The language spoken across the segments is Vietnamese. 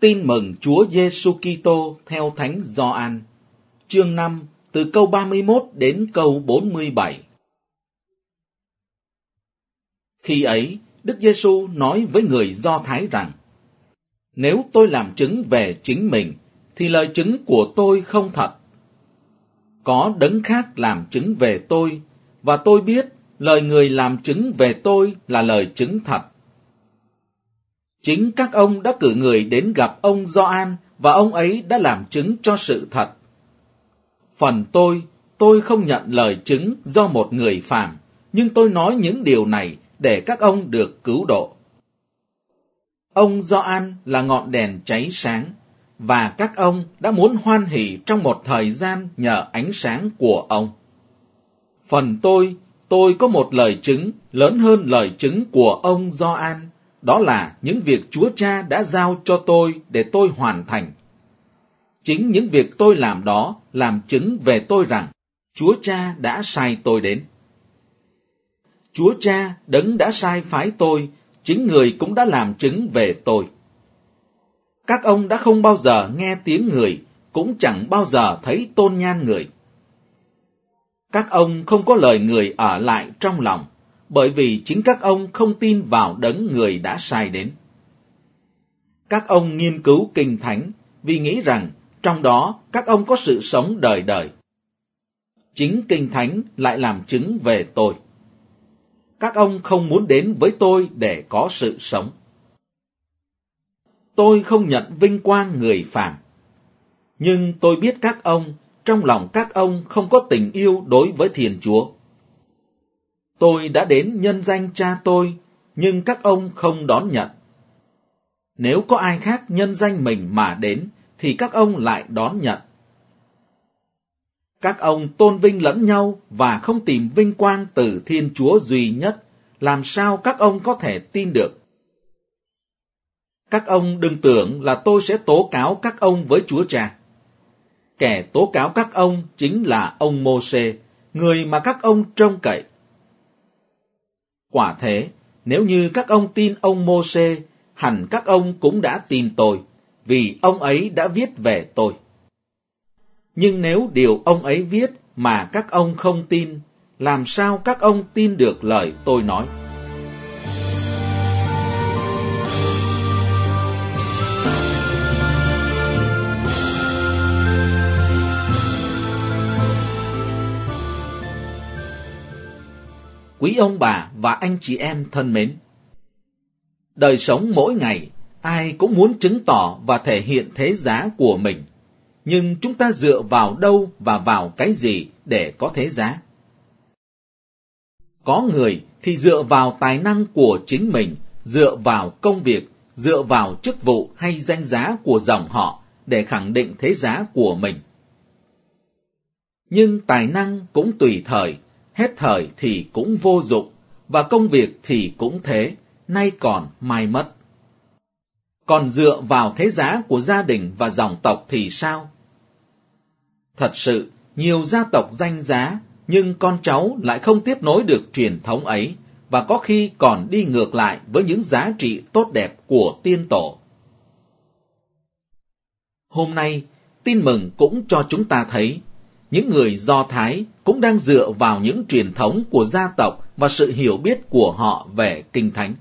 Tin mừng Chúa Giêsu Kitô theo Thánh Gioan, chương 5, từ câu 31 đến câu 47. Khi ấy, Đức Giêsu nói với người Do Thái rằng: nếu tôi làm chứng về chính mình thì lời chứng của tôi không thật. Có đấng khác làm chứng về tôi và tôi biết lời người làm chứng về tôi là lời chứng thật. Chính các ông đã cử người đến gặp ông Gioan và ông ấy đã làm chứng cho sự thật. Phần tôi, tôi không nhận lời chứng do một người phàm, nhưng tôi nói những điều này để các ông được cứu độ. Ông Gioan là ngọn đèn cháy sáng, và các ông đã muốn hoan hỷ trong một thời gian nhờ ánh sáng của ông. Phần tôi, tôi có một lời chứng lớn hơn lời chứng của ông Gioan đó là những việc Chúa Cha đã giao cho tôi để tôi hoàn thành. Chính những việc tôi làm đó làm chứng về tôi rằng Chúa Cha đã sai tôi đến. Chúa Cha đấng đã sai phái tôi, chính người cũng đã làm chứng về tôi. Các ông đã không bao giờ nghe tiếng người, cũng chẳng bao giờ thấy tôn nhan người. Các ông không có lời người ở lại trong lòng, bởi vì chính các ông không tin vào đấng người đã sai đến. Các ông nghiên cứu kinh thánh vì nghĩ rằng trong đó các ông có sự sống đời đời. Chính kinh thánh lại làm chứng về tôi. Các ông không muốn đến với tôi để có sự sống. Tôi không nhận vinh quang người phàm. Nhưng tôi biết các ông, trong lòng các ông không có tình yêu đối với Thiên Chúa. Tôi đã đến nhân danh cha tôi, nhưng các ông không đón nhận. Nếu có ai khác nhân danh mình mà đến, thì các ông lại đón nhận. Các ông tôn vinh lẫn nhau và không tìm vinh quang từ Thiên Chúa duy nhất, làm sao các ông có thể tin được? Các ông đừng tưởng là tôi sẽ tố cáo các ông với Chúa Cha. Kẻ tố cáo các ông chính là ông Môsê, người mà các ông trông cậy. Quả thế, nếu như các ông tin ông Môsê, hẳn các ông cũng đã tin tôi, vì ông ấy đã viết về tôi. Nhưng nếu điều ông ấy viết mà các ông không tin, làm sao các ông tin được lời tôi nói? Quý ông bà và anh chị em thân mến! Đời sống mỗi ngày, ai cũng muốn chứng tỏ và thể hiện thế giá của mình. Nhưng chúng ta dựa vào đâu và vào cái gì để có thế giá? Có người thì dựa vào tài năng của chính mình, dựa vào công việc, dựa vào chức vụ hay danh giá của dòng họ để khẳng định thế giá của mình. Nhưng tài năng cũng tùy thời, hết thời thì cũng vô dụng, và công việc thì cũng thế, nay còn mai mất. Còn dựa vào thế giá của gia đình và dòng tộc thì sao? Thật sự, nhiều gia tộc danh giá, nhưng con cháu lại không tiếp nối được truyền thống ấy, và có khi còn đi ngược lại với những giá trị tốt đẹp của tiên tổ. Hôm nay, tin mừng cũng cho chúng ta thấy những người Do Thái cũng đang dựa vào những truyền thống của gia tộc và sự hiểu biết của họ về kinh thánh.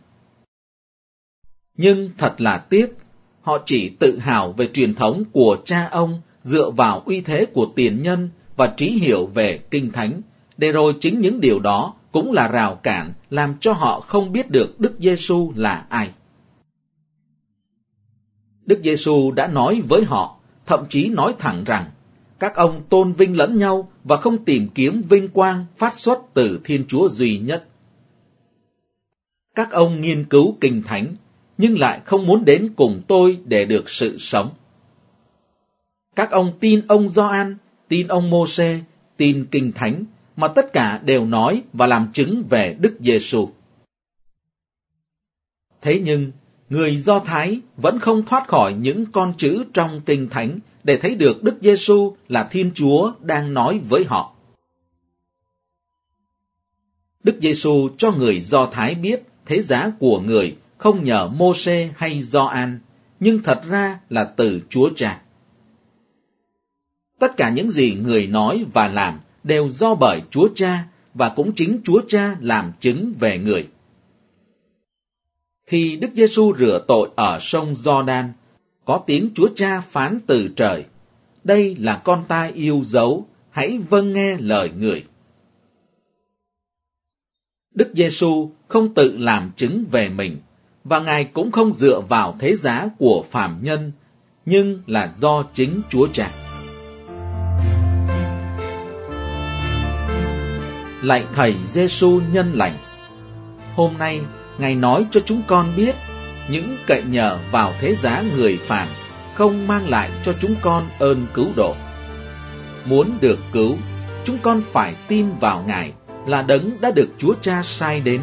Nhưng thật là tiếc, họ chỉ tự hào về truyền thống của cha ông dựa vào uy thế của tiền nhân và trí hiểu về kinh thánh, để rồi chính những điều đó cũng là rào cản làm cho họ không biết được Đức Giêsu là ai. Đức Giêsu đã nói với họ, thậm chí nói thẳng rằng các ông tôn vinh lẫn nhau và không tìm kiếm vinh quang phát xuất từ Thiên Chúa duy nhất. Các ông nghiên cứu kinh thánh, nhưng lại không muốn đến cùng tôi để được sự sống. Các ông tin ông Gioan, tin ông Môsê, tin kinh thánh, mà tất cả đều nói và làm chứng về Đức Giêsu. Thế nhưng, người Do Thái vẫn không thoát khỏi những con chữ trong kinh thánh để thấy được Đức Giêsu là Thiên Chúa đang nói với họ. Đức Giêsu cho người Do Thái biết thế giá của người không nhờ Môsê hay Gioan, nhưng thật ra là từ Chúa Cha. Tất cả những gì người nói và làm đều do bởi Chúa Cha và cũng chính Chúa Cha làm chứng về người. Khi Đức Giêsu rửa tội ở sông Giođan, có tiếng Chúa Cha phán từ trời: "Đây là con ta yêu dấu, hãy vâng nghe lời người." Đức Giêsu không tự làm chứng về mình và Ngài cũng không dựa vào thế giá của phàm nhân, nhưng là do chính Chúa Cha. Lạy Thầy Giêsu nhân lành, hôm nay Ngài nói cho chúng con biết những cậy nhờ vào thế giá người phàm không mang lại cho chúng con ơn cứu độ. Muốn được cứu, chúng con phải tin vào Ngài là đấng đã được Chúa Cha sai đến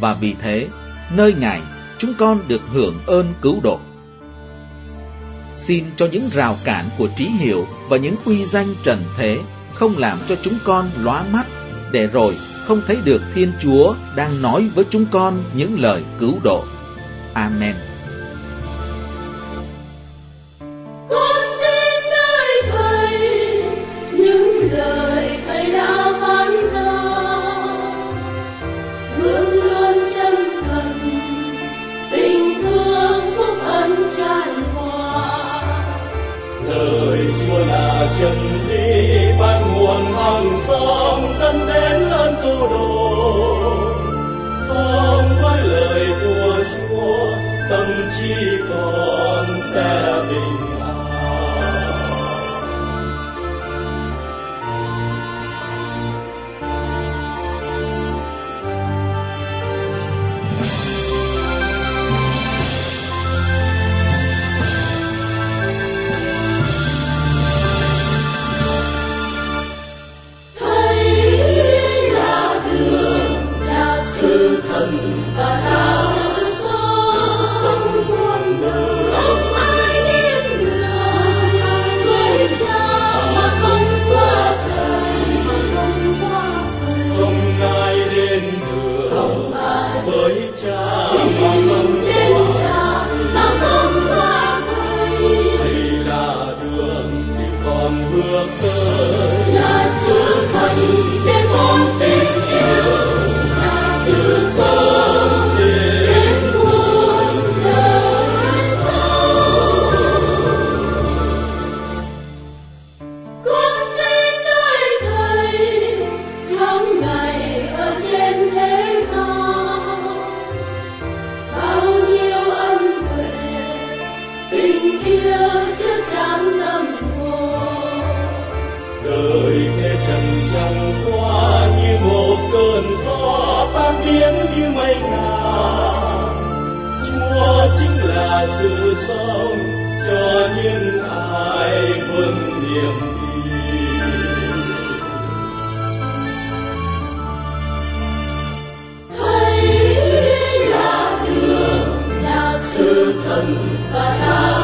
và vì thế nơi Ngài chúng con được hưởng ơn cứu độ. Xin cho những rào cản của trí hiểu và những uy danh trần thế không làm cho chúng con lóa mắt để rồi không thấy được Thiên Chúa đang nói với chúng con những lời cứu độ. Amen. Trần trăng qua như một cơn gió tan biến như mây ngả. Chúa chính là sự sống, cho những ai vững niềm tin. Thấy là đường là sự thần và đạo.